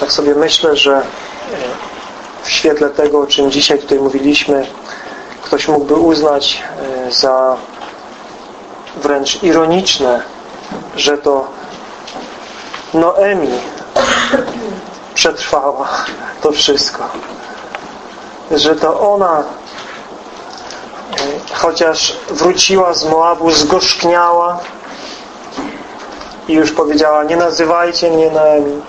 Tak sobie myślę, że w świetle tego, o czym dzisiaj tutaj mówiliśmy, ktoś mógłby uznać e, za wręcz ironiczne, że to Noemi przetrwała to wszystko. Że to ona e, chociaż wróciła z Moabu, zgorzkniała i już powiedziała, nie nazywajcie mnie Noemi,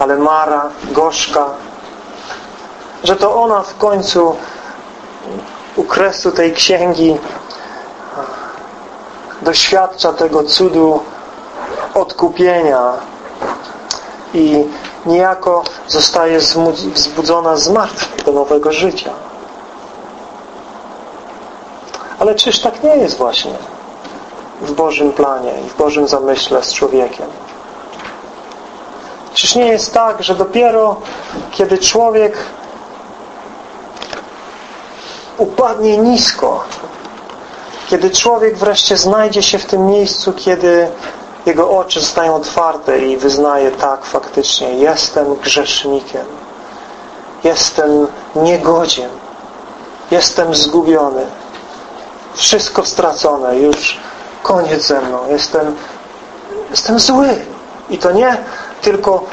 ale Mara, gorzka. Że to ona w końcu u kresu tej księgi doświadcza tego cudu odkupienia i niejako zostaje wzbudzona z martwych do nowego życia. Ale czyż tak nie jest właśnie w Bożym planie i w Bożym zamyśle z człowiekiem? Czyż nie jest tak, że dopiero kiedy człowiek upadnie nisko, kiedy człowiek wreszcie znajdzie się w tym miejscu, kiedy jego oczy zostają otwarte i wyznaje tak faktycznie jestem grzesznikiem jestem niegodzien jestem zgubiony wszystko stracone już koniec ze mną jestem, jestem zły. I to nie tylko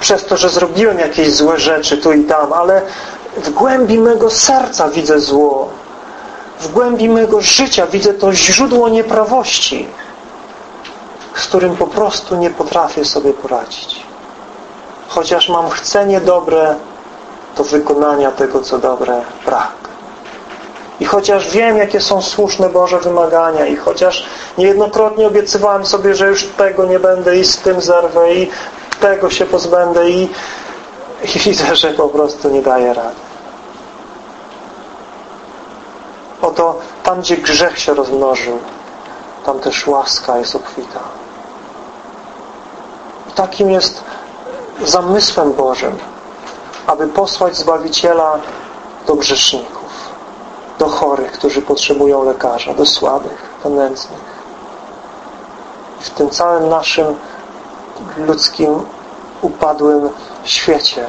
przez to, że zrobiłem jakieś złe rzeczy tu i tam, ale w głębi mego serca widzę zło w głębi mego życia widzę to źródło nieprawości z którym po prostu nie potrafię sobie poradzić. Chociaż mam chcenie dobre, to wykonania tego, co dobre, brak. I chociaż wiem, jakie są słuszne Boże wymagania i chociaż niejednokrotnie obiecywałem sobie, że już tego nie będę i z tym zerwę i tego się pozbędę i, i widzę, że po prostu nie daję rady. Oto tam, gdzie grzech się rozmnożył, tam też łaska jest obfita takim jest zamysłem Bożym, aby posłać Zbawiciela do grzeszników, do chorych, którzy potrzebują lekarza, do słabych, do nędznych. W tym całym naszym ludzkim, upadłym świecie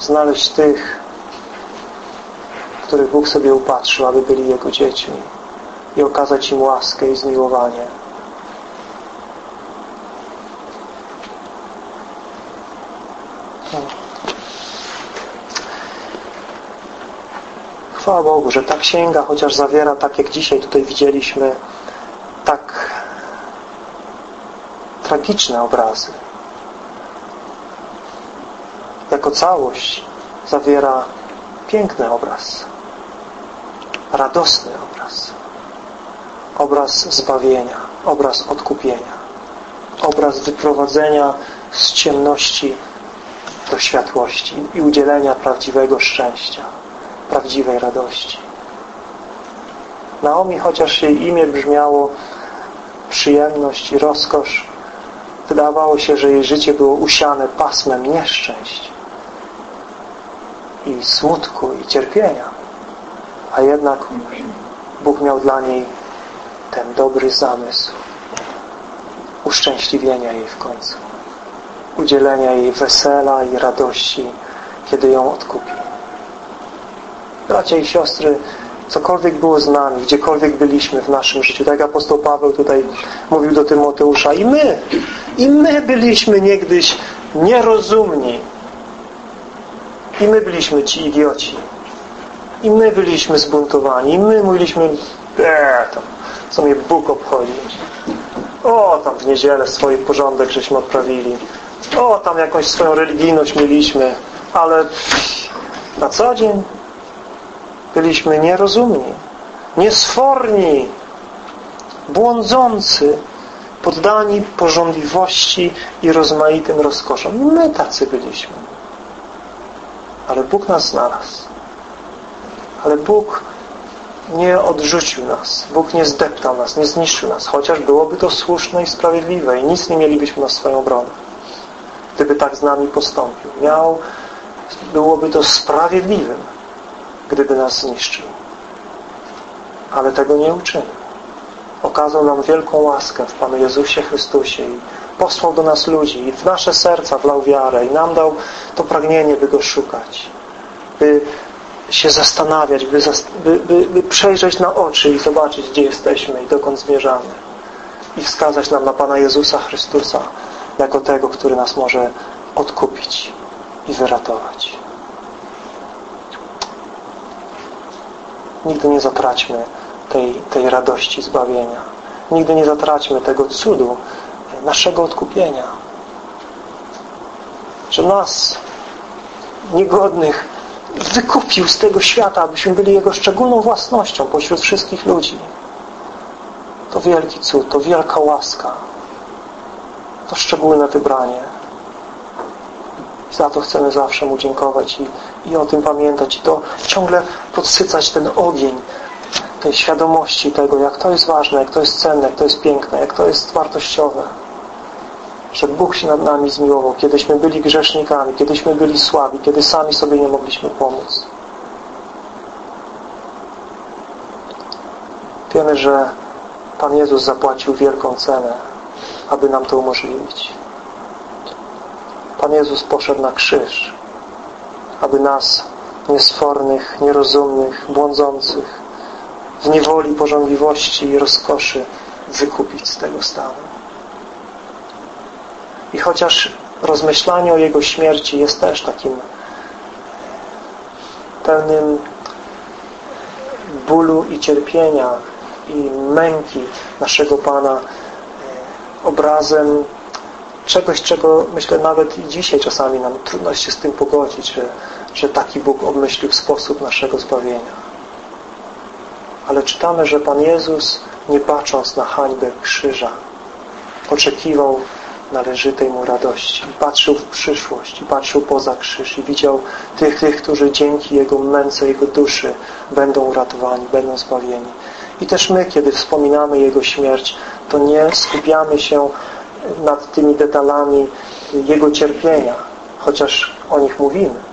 znaleźć tych, których Bóg sobie upatrzył, aby byli Jego dziećmi i okazać im łaskę i zmiłowanie. Chwała Bogu, że ta księga chociaż zawiera, tak jak dzisiaj tutaj widzieliśmy, tak tragiczne obrazy. Jako całość zawiera piękny obraz, radosny obraz, obraz zbawienia, obraz odkupienia, obraz wyprowadzenia z ciemności do światłości i udzielenia prawdziwego szczęścia prawdziwej radości. Naomi, chociaż jej imię brzmiało przyjemność i rozkosz, wydawało się, że jej życie było usiane pasmem nieszczęść i smutku i cierpienia. A jednak Bóg miał dla niej ten dobry zamysł uszczęśliwienia jej w końcu. Udzielenia jej wesela i radości kiedy ją odkupi. Bracia i siostry, cokolwiek było z nami, gdziekolwiek byliśmy w naszym życiu, tak jak apostoł Paweł tutaj mówił do Tymoteusza i my, i my byliśmy niegdyś nierozumni i my byliśmy ci idioci. I my byliśmy zbuntowani. I my mówiliśmy eee, tam, co mnie Bóg obchodzi. O, tam w niedzielę swój porządek żeśmy odprawili. O, tam jakąś swoją religijność mieliśmy. Ale na co dzień byliśmy nierozumni, niesforni, błądzący, poddani porządliwości i rozmaitym rozkoszom. My tacy byliśmy. Ale Bóg nas znalazł. Ale Bóg nie odrzucił nas. Bóg nie zdeptał nas, nie zniszczył nas. Chociaż byłoby to słuszne i sprawiedliwe i nic nie mielibyśmy na swoją obronę. Gdyby tak z nami postąpił. Miał, byłoby to sprawiedliwym gdyby nas zniszczył. Ale tego nie uczynił. okazał nam wielką łaskę w Panu Jezusie Chrystusie i posłał do nas ludzi i w nasze serca wlał wiarę i nam dał to pragnienie, by Go szukać, by się zastanawiać, by, by, by, by przejrzeć na oczy i zobaczyć, gdzie jesteśmy i dokąd zmierzamy i wskazać nam na Pana Jezusa Chrystusa jako tego, który nas może odkupić i wyratować. Nigdy nie zatraćmy tej, tej radości zbawienia. Nigdy nie zatraćmy tego cudu naszego odkupienia. Że nas, niegodnych, wykupił z tego świata, abyśmy byli Jego szczególną własnością pośród wszystkich ludzi. To wielki cud, to wielka łaska. To szczególne wybranie. Za to chcemy zawsze Mu dziękować i, i o tym pamiętać i to ciągle podsycać ten ogień tej świadomości tego, jak to jest ważne, jak to jest cenne, jak to jest piękne, jak to jest wartościowe. Że Bóg się nad nami zmiłował, kiedyśmy byli grzesznikami, kiedyśmy byli słabi, kiedy sami sobie nie mogliśmy pomóc. Wiemy, że Pan Jezus zapłacił wielką cenę, aby nam to umożliwić. Pan Jezus poszedł na krzyż, aby nas niesfornych, nierozumnych, błądzących w niewoli, pożądliwości i rozkoszy wykupić z tego stanu. I chociaż rozmyślanie o Jego śmierci jest też takim pełnym bólu i cierpienia i męki naszego Pana e, obrazem czegoś, czego myślę nawet i dzisiaj czasami nam trudno się z tym pogodzić, że, że taki Bóg obmyślił sposób naszego zbawienia. Ale czytamy, że Pan Jezus, nie patrząc na hańbę krzyża, oczekiwał należytej Mu radości. I patrzył w przyszłość, i patrzył poza krzyż i widział tych, tych, którzy dzięki Jego męce, Jego duszy będą uratowani, będą zbawieni. I też my, kiedy wspominamy Jego śmierć, to nie skupiamy się nad tymi detalami Jego cierpienia, chociaż o nich mówimy.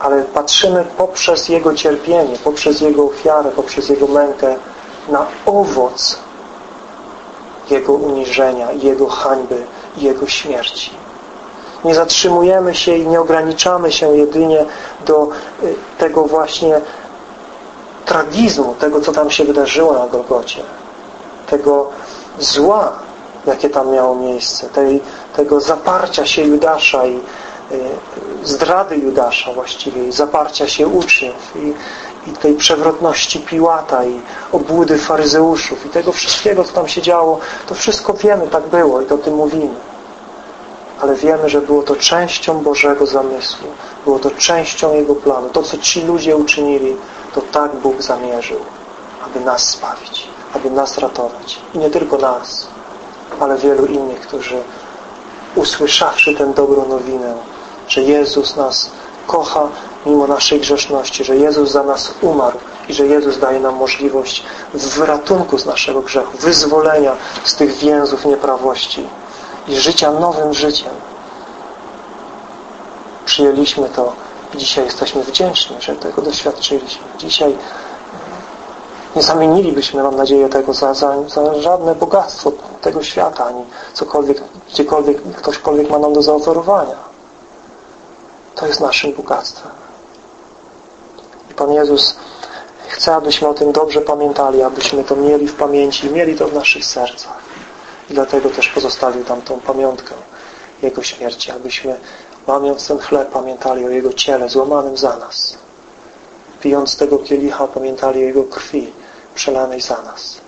Ale patrzymy poprzez Jego cierpienie, poprzez Jego ofiarę, poprzez Jego mękę na owoc Jego uniżenia, Jego hańby, Jego śmierci. Nie zatrzymujemy się i nie ograniczamy się jedynie do y, tego właśnie tragizmu, tego co tam się wydarzyło na Golgocie, tego zła, jakie tam miało miejsce, tej, tego zaparcia się Judasza i zdrady Judasza właściwie, i zaparcia się uczniów i, i tej przewrotności Piłata i obłudy faryzeuszów i tego wszystkiego, co tam się działo, to wszystko wiemy, tak było i o tym mówimy. Ale wiemy, że było to częścią Bożego zamysłu, było to częścią Jego planu. To, co ci ludzie uczynili, to tak Bóg zamierzył, aby nas spawić, aby nas ratować. I nie tylko nas, ale wielu innych, którzy usłyszawszy tę dobrą nowinę, że Jezus nas kocha mimo naszej grzeszności, że Jezus za nas umarł i że Jezus daje nam możliwość wyratunku z naszego grzechu, wyzwolenia z tych więzów nieprawości i życia nowym życiem. Przyjęliśmy to i dzisiaj jesteśmy wdzięczni, że tego doświadczyliśmy. Dzisiaj nie zamienilibyśmy, mam nadzieję, tego za, za, za żadne bogactwo tego świata, ani cokolwiek, gdziekolwiek ktośkolwiek ma nam do zaoferowania. To jest naszym bogactwem. I Pan Jezus chce, abyśmy o tym dobrze pamiętali, abyśmy to mieli w pamięci i mieli to w naszych sercach. I dlatego też pozostawił tam tą pamiątkę Jego śmierci, abyśmy łamiąc ten chleb pamiętali o Jego ciele złamanym za nas. Pijąc tego kielicha pamiętali o Jego krwi przelanej za nas.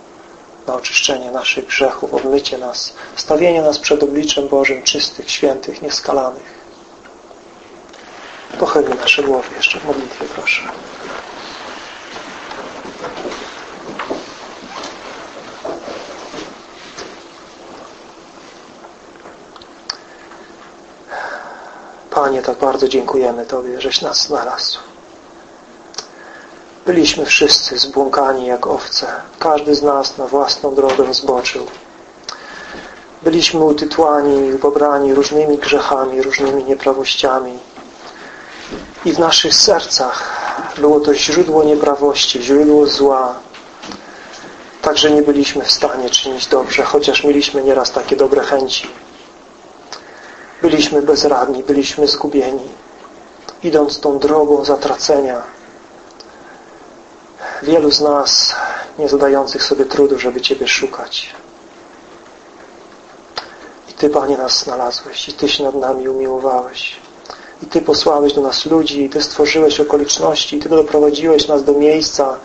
Na oczyszczenie naszych grzechów, obmycie nas, stawienie nas przed obliczem Bożym czystych, świętych, nieskalanych. Pochylmy nasze głowy jeszcze w modlitwie, proszę. Panie, tak bardzo dziękujemy Tobie, żeś nas znalazł. Byliśmy wszyscy zbłąkani jak owce. Każdy z nas na własną drogę zboczył. Byliśmy utytłani i różnymi grzechami, różnymi nieprawościami. I w naszych sercach było to źródło nieprawości, źródło zła. Także nie byliśmy w stanie czynić dobrze, chociaż mieliśmy nieraz takie dobre chęci. Byliśmy bezradni, byliśmy zgubieni. Idąc tą drogą zatracenia, wielu z nas nie zadających sobie trudu, żeby Ciebie szukać. I Ty, Panie, nas znalazłeś i Ty się nad nami umiłowałeś. I Ty posłałeś do nas ludzi, i Ty stworzyłeś okoliczności, i Ty doprowadziłeś nas do miejsca,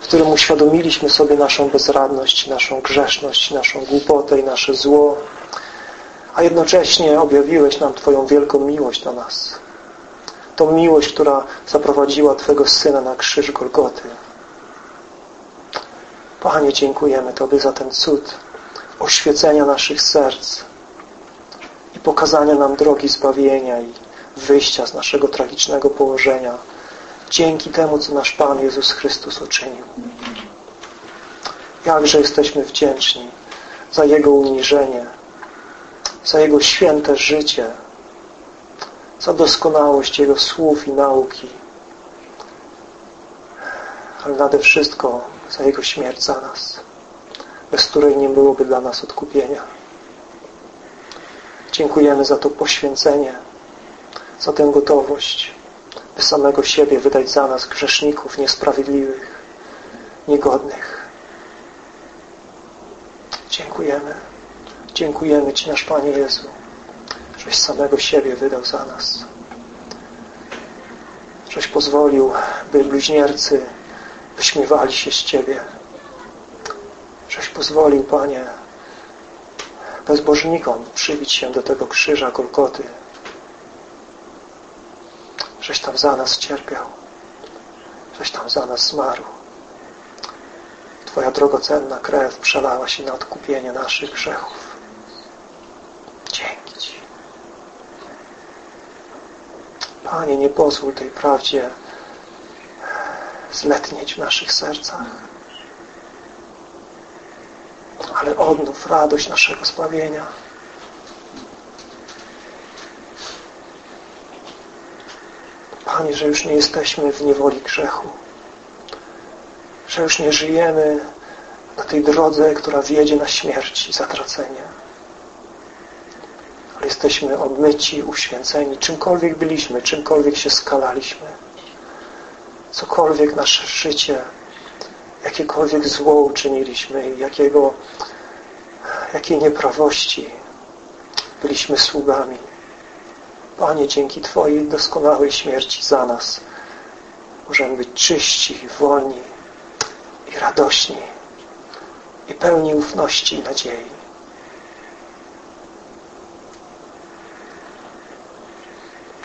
w którym uświadomiliśmy sobie naszą bezradność, naszą grzeszność, naszą głupotę i nasze zło, a jednocześnie objawiłeś nam Twoją wielką miłość do nas. Tą miłość, która zaprowadziła Twego Syna na krzyż Golgoty. Panie, dziękujemy Tobie za ten cud oświecenia naszych serc i pokazania nam drogi zbawienia i wyjścia z naszego tragicznego położenia dzięki temu, co nasz Pan Jezus Chrystus uczynił. Jakże jesteśmy wdzięczni za Jego uniżenie, za Jego święte życie, za doskonałość Jego słów i nauki, ale nade wszystko za Jego śmierć za nas, bez której nie byłoby dla nas odkupienia. Dziękujemy za to poświęcenie, za tę gotowość, by samego siebie wydać za nas grzeszników niesprawiedliwych, niegodnych. Dziękujemy. Dziękujemy Ci, nasz Panie Jezu, żeś samego siebie wydał za nas. Żeś pozwolił, by bluźniercy wyśmiewali się z Ciebie. Żeś pozwolił, Panie, bezbożnikom przybić się do tego krzyża Golgoty. Żeś tam za nas cierpiał. Żeś tam za nas zmarł. Twoja drogocenna krew przelała się na odkupienie naszych grzechów. Dzięki Ci. Panie, nie pozwól tej prawdzie zletnieć w naszych sercach. Ale odnów radość naszego zbawienia. Panie, że już nie jesteśmy w niewoli grzechu. Że już nie żyjemy na tej drodze, która wiedzie na śmierć i zatracenie. Ale jesteśmy obmyci, uświęceni, czymkolwiek byliśmy, czymkolwiek się skalaliśmy cokolwiek nasze życie, jakiekolwiek zło uczyniliśmy, jakiego, jakiej nieprawości byliśmy sługami. Panie, dzięki Twojej doskonałej śmierci za nas możemy być czyści, wolni i radośni i pełni ufności i nadziei.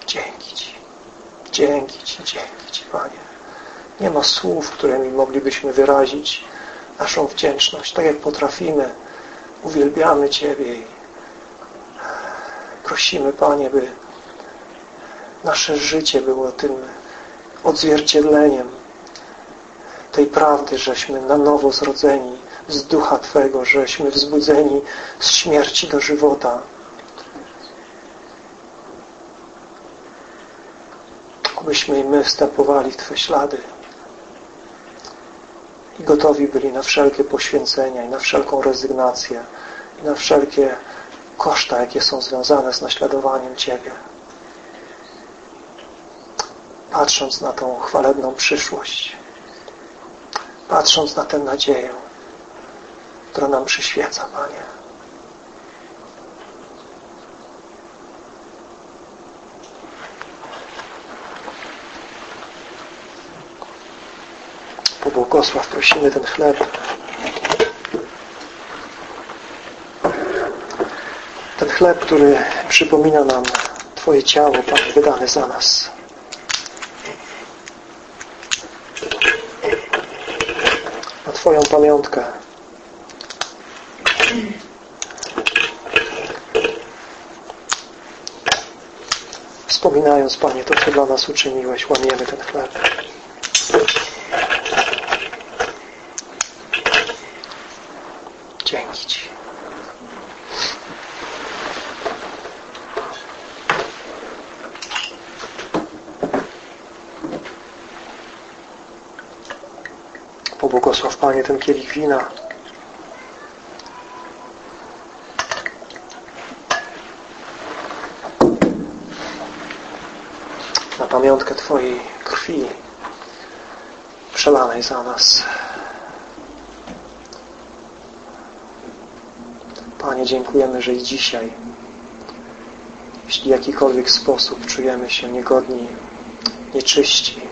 Dzięki Ci. Dzięki Ci, dzięki Ci, Panie. Nie ma słów, którymi moglibyśmy wyrazić naszą wdzięczność. Tak jak potrafimy, uwielbiamy Ciebie i prosimy, Panie, by nasze życie było tym odzwierciedleniem tej prawdy, żeśmy na nowo zrodzeni z Ducha Twego, żeśmy wzbudzeni z śmierci do żywota. Abyśmy i my wstępowali w Twe ślady i gotowi byli na wszelkie poświęcenia i na wszelką rezygnację i na wszelkie koszta, jakie są związane z naśladowaniem Ciebie. Patrząc na tą chwalebną przyszłość, patrząc na tę nadzieję, która nam przyświeca, Panie. pobłogosław, prosimy ten chleb. Ten chleb, który przypomina nam Twoje ciało, Pan, wydane za nas. Na Twoją pamiątkę. Wspominając, Panie, to, co dla nas uczyniłeś, łamiemy ten chleb. błogosław Panie ten kielich wina. Na pamiątkę Twojej krwi przelanej za nas. Panie, dziękujemy, że i dzisiaj, jeśli w jakikolwiek sposób czujemy się niegodni, nieczyści,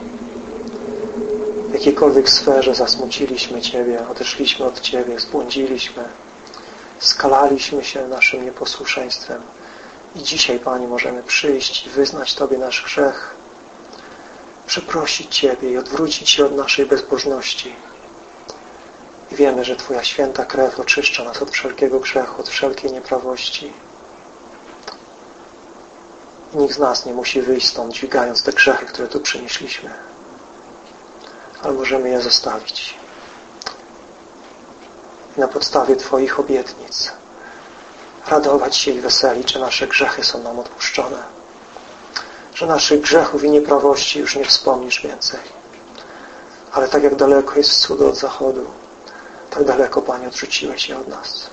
jakiejkolwiek sferze zasmuciliśmy Ciebie, odeszliśmy od Ciebie, zbłądziliśmy, skalaliśmy się naszym nieposłuszeństwem. I dzisiaj, Panie, możemy przyjść i wyznać Tobie nasz grzech, przeprosić Ciebie i odwrócić się od naszej bezbożności. I wiemy, że Twoja święta krew oczyszcza nas od wszelkiego grzechu, od wszelkiej nieprawości. I nikt z nas nie musi wyjść stąd, dźwigając te grzechy, które tu przynieśliśmy. Ale możemy je zostawić. Na podstawie Twoich obietnic radować się i weselić, że nasze grzechy są nam odpuszczone. Że naszych grzechów i nieprawości już nie wspomnisz więcej. Ale tak jak daleko jest wschód od zachodu, tak daleko, Panie, odrzuciłeś je od nas.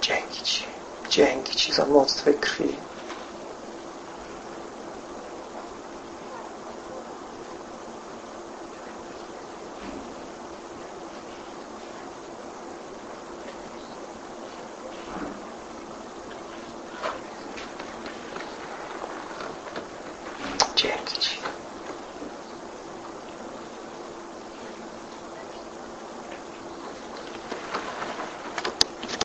Dzięki Ci. Dzięki Ci za moc Twojej krwi.